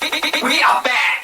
We are back.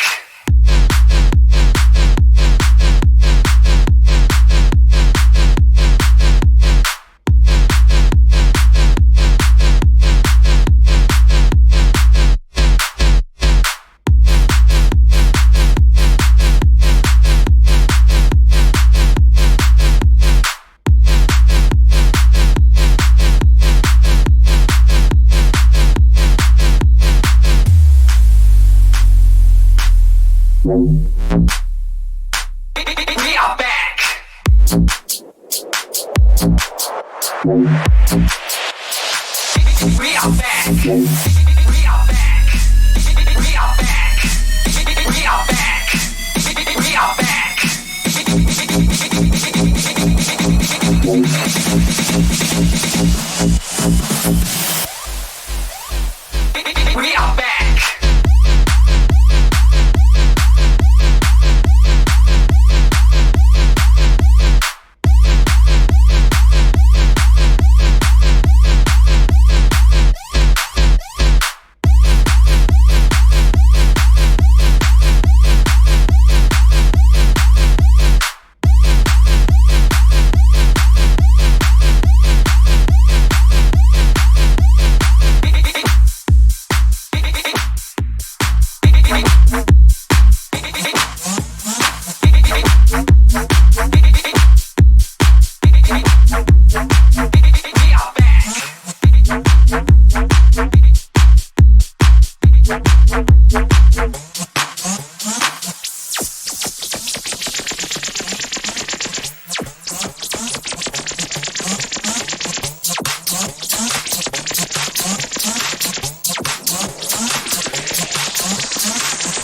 We are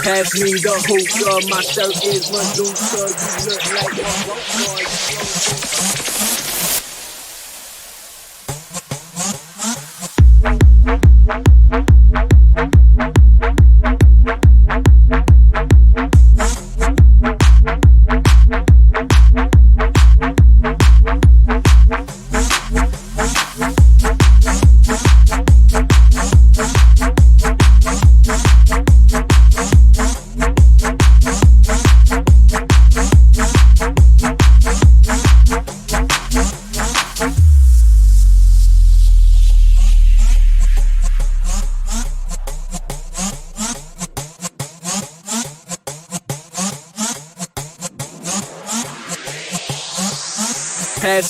Pass me the hookah, my shirt is Medusa. You look like a rope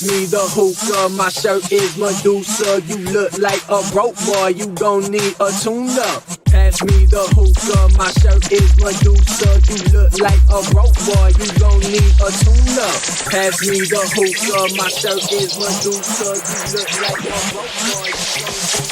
me the hookah, my shirt is Medusa. You look like a broke boy, you don't need a tune up. Pass me the hookah, my shirt is Medusa. You look like a broke boy, you don't need a tune up. Pass me the hookah, my shirt is Medusa. You look like a broke boy.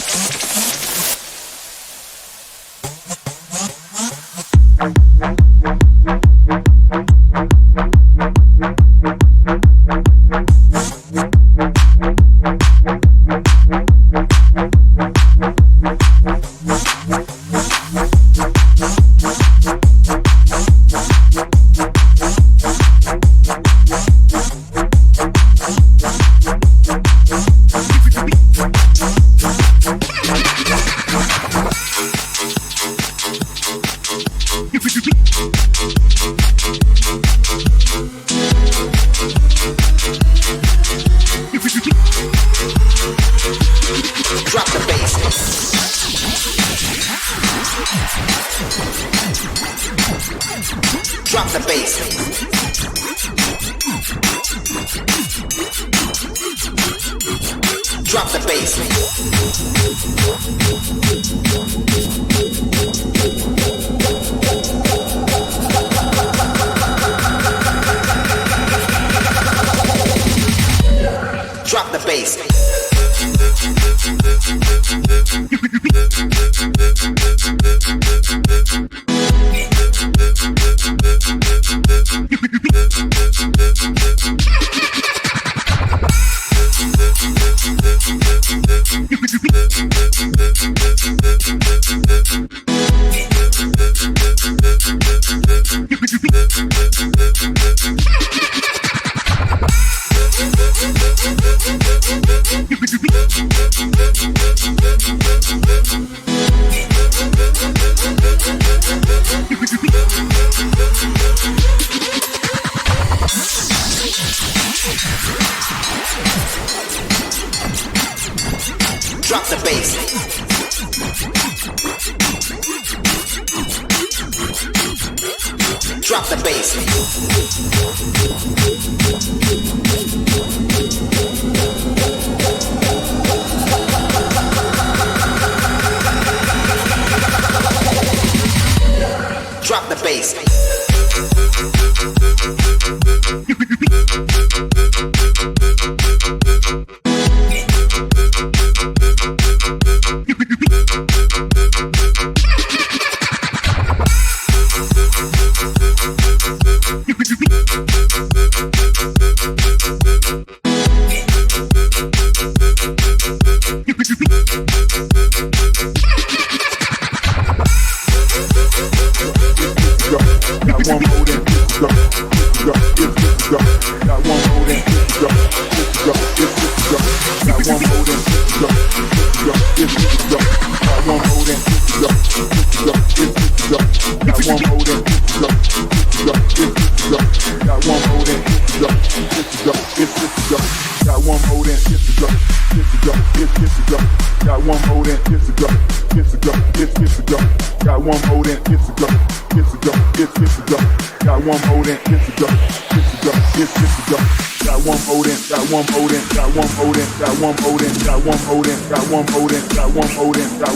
Drop the bass. Drop the bass.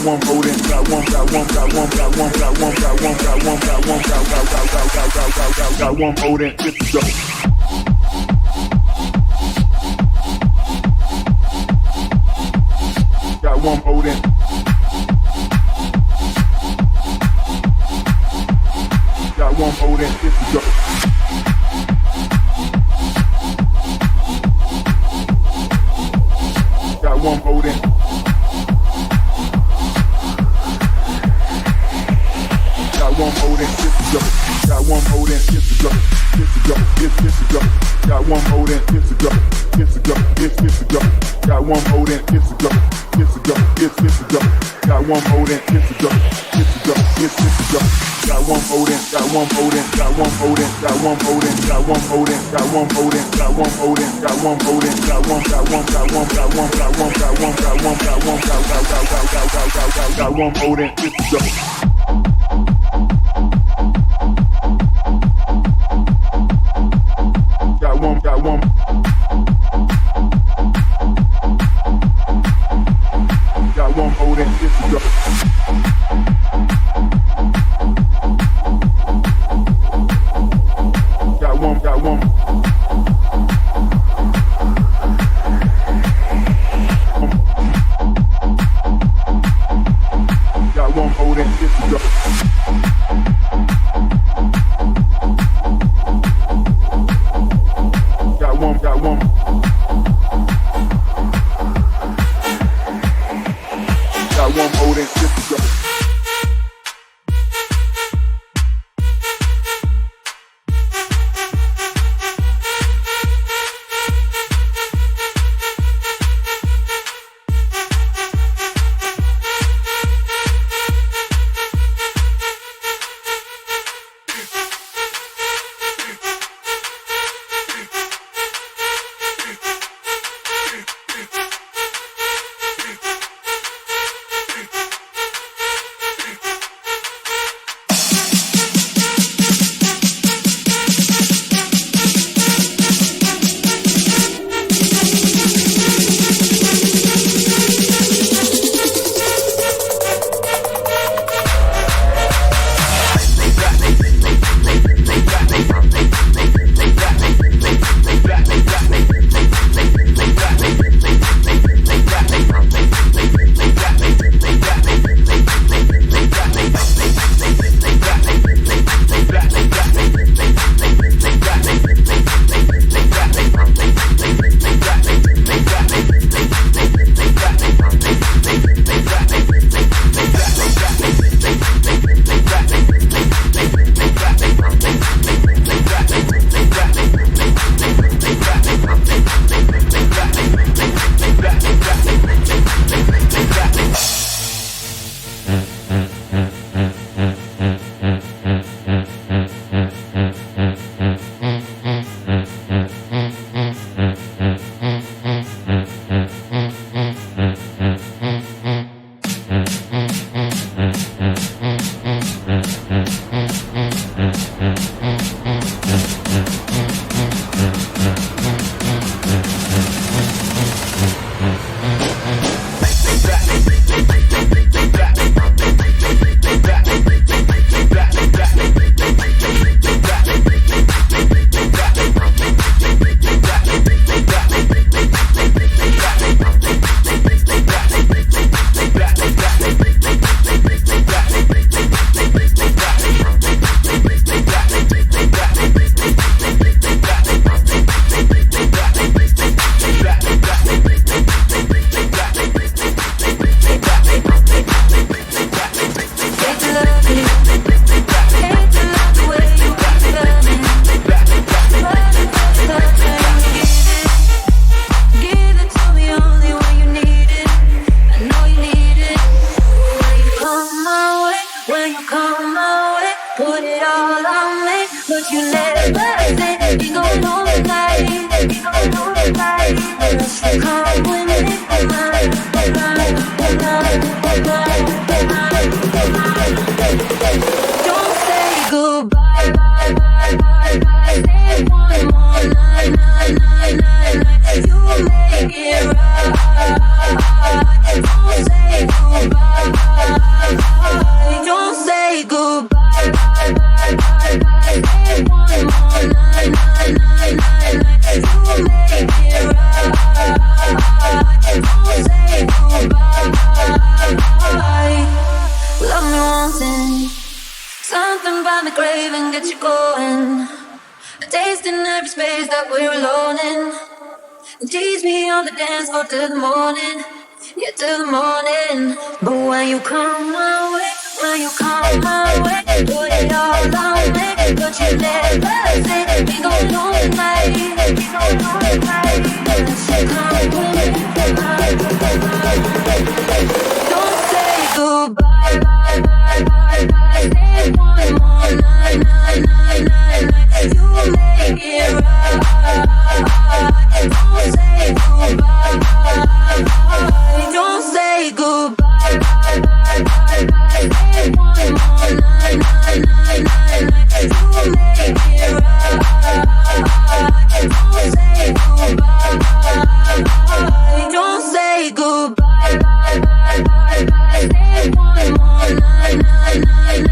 One more than. Got one. Got one. Got one. Got one. Got one. Got one. Got one. Got one. Got one. Got got got got got got got got got one than this is up. Got one more than. Got one than this is up. Got one more than. Than this. Got one more than this is up. This is up. This this is up. Got one more than this is up. This is up. This this is up. Got one more than this is up. This is up. This this is up. Got one more than this is up. This is up. This this is up. Got one more than. Got one more than. Got one more than. Got one more than. Got one more than. Got one more than. Got one more than. Got one more than. Got one. Got one. Got one. Got one. Got one. Got one. Got one. Got one. Got got got got got got got got got one more than this is up. till the morning, yeah, till the morning. But when you come my way, when you come my way, put it all on me. But you never say we gon' we gon' don't say goodbye, bye, bye, bye goodbye. Bye, bye, bye, bye, bye. One, one, nine, nine, nine.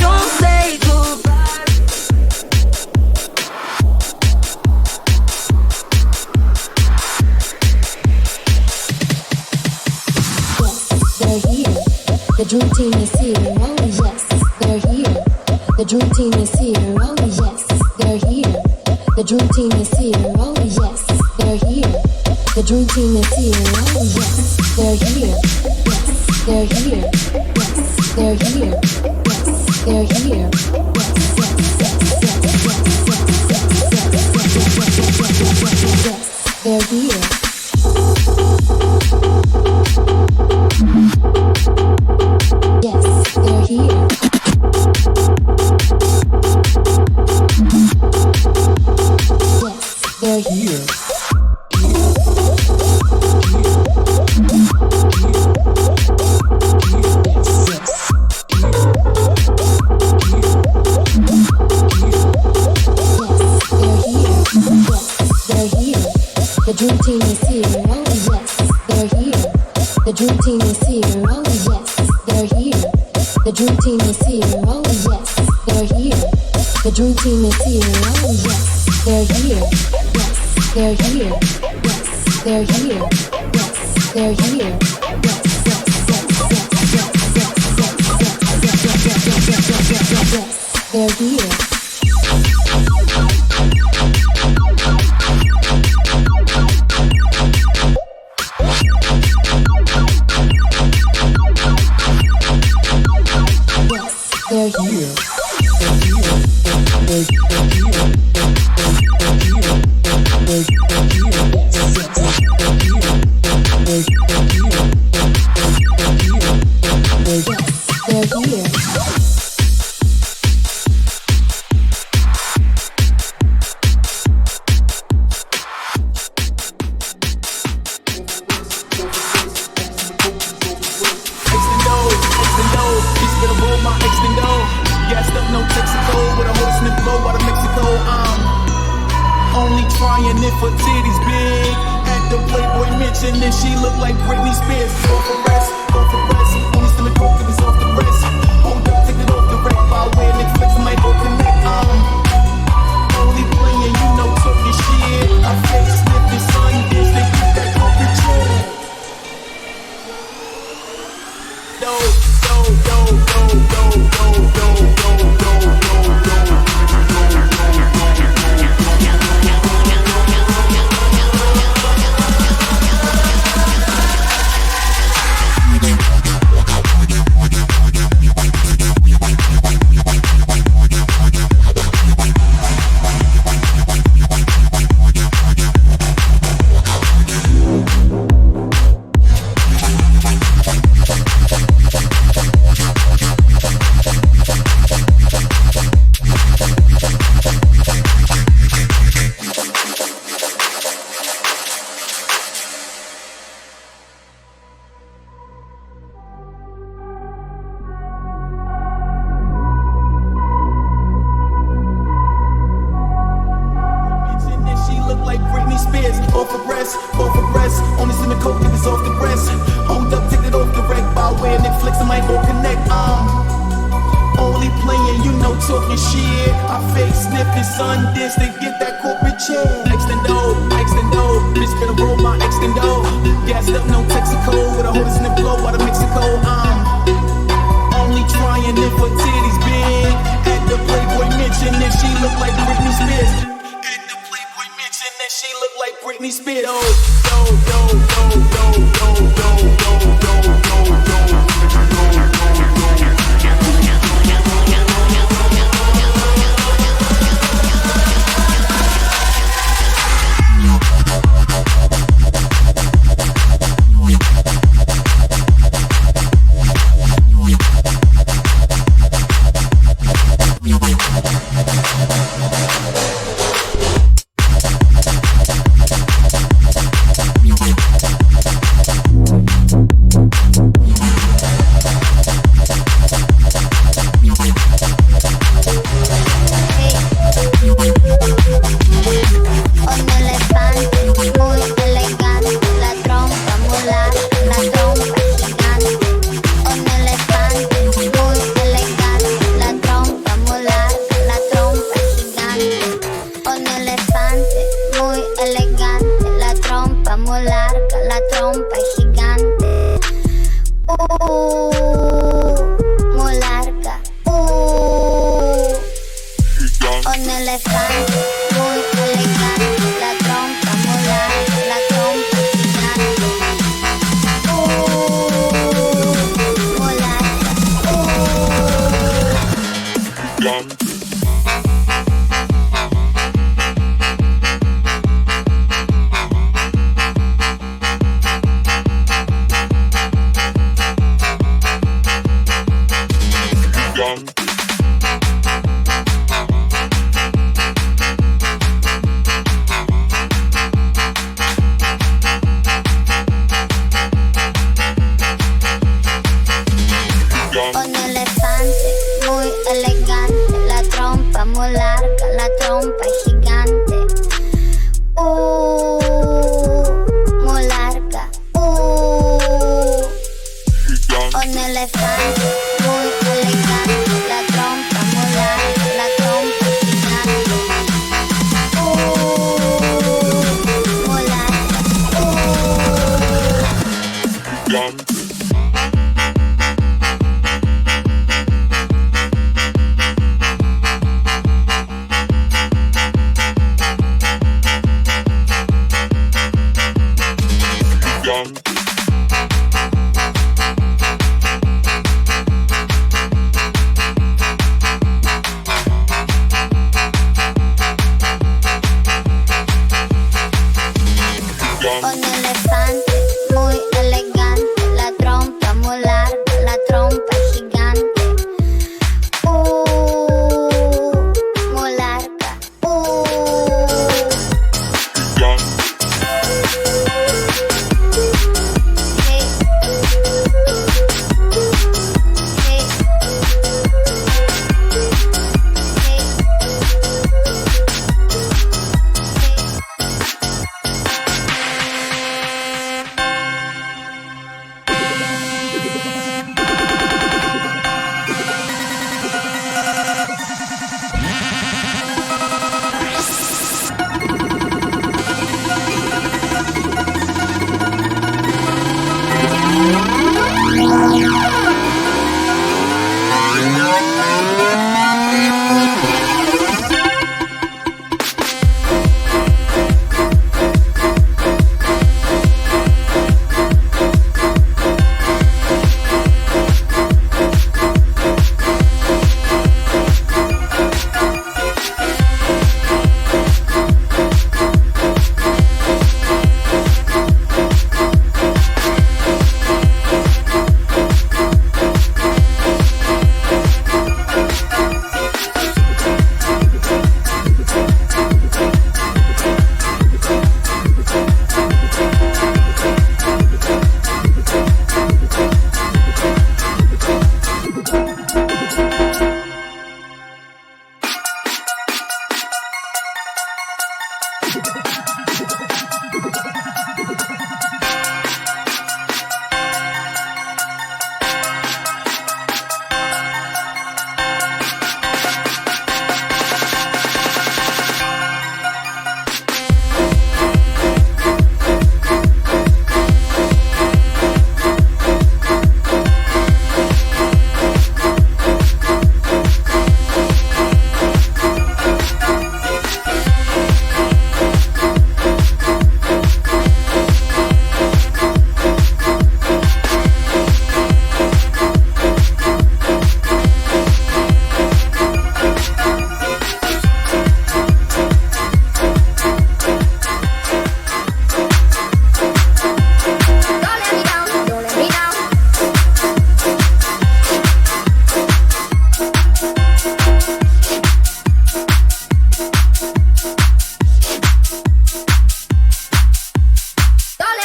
dream team is here. Oh yes, they're here. The dream team is here. Oh yes, they're here. The dream team is here. Oh yes, they're here. The dream team is here. Oh yes, they're here. Yes, they're here. Yes, they're here. Yes, they're here. Yes, yes, yes, yes, yes, yes, yes, yes, yes, yes, yes, yes, they're here. team is here. Oh yes, they're here. The dream team is here. Oh yes, they're here. The dream team is here. 同是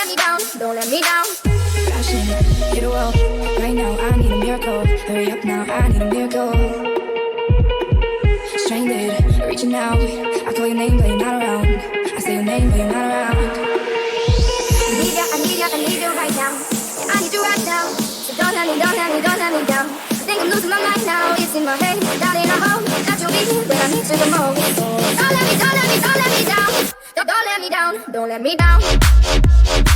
me down, don't let me down. Crashing, hit a wall. Right now, I need a miracle. Hurry up now, I need a miracle. Stranded, reaching out. I call your name, but you're not around. I say your name, but you're not around. I need you, I need you, I need you right now. I need you right now. So don't let me, don't let me, don't let me down. I think I'm losing my mind now. It's in my head, darling. I hope that you'll be here when I need you the most. Don't let me, don't let me, don't let me down. Don't, don't let me down, don't let me down.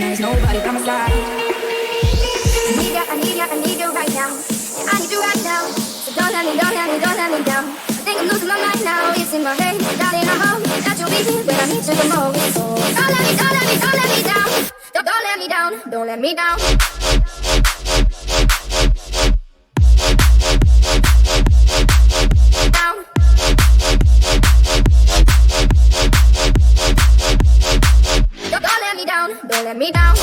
there's nobody by my side. Need ya, I need ya, I need you right now. I need you right now. Don't let me, don't let me, don't let me down. I think I'm losing my mind now. It's in my head, darling. I hope that you'll when I need you the most. Don't let me, don't let me, don't let me down. Don't, let me down, don't let me. Down. Don't let me. Down.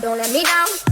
Don't let me down,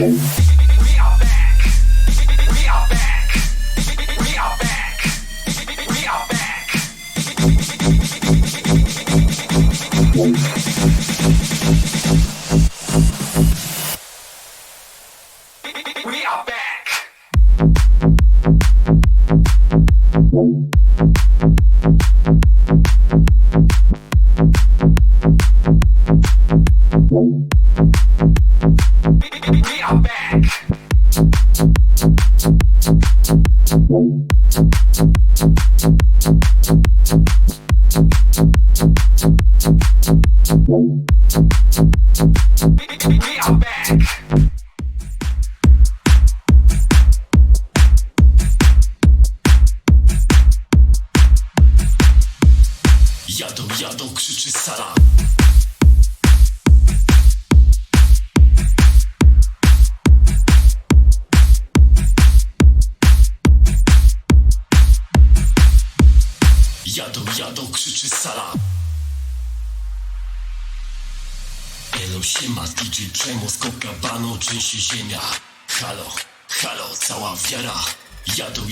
Thank you.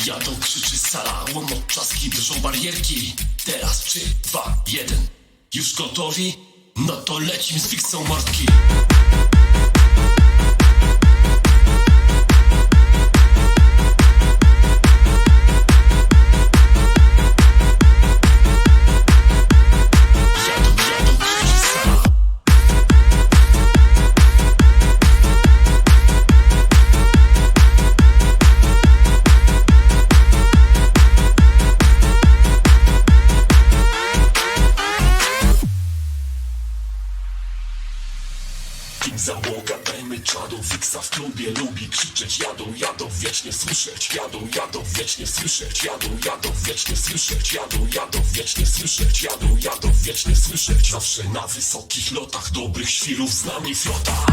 Jadą, krzyczy Sara Łomot trzaski, drżą barierki. Teraz trzy, dwa, jeden. Już gotowi? No to lecim z fiksą mordki wysokich lotach. Dobrych świrów z nami flota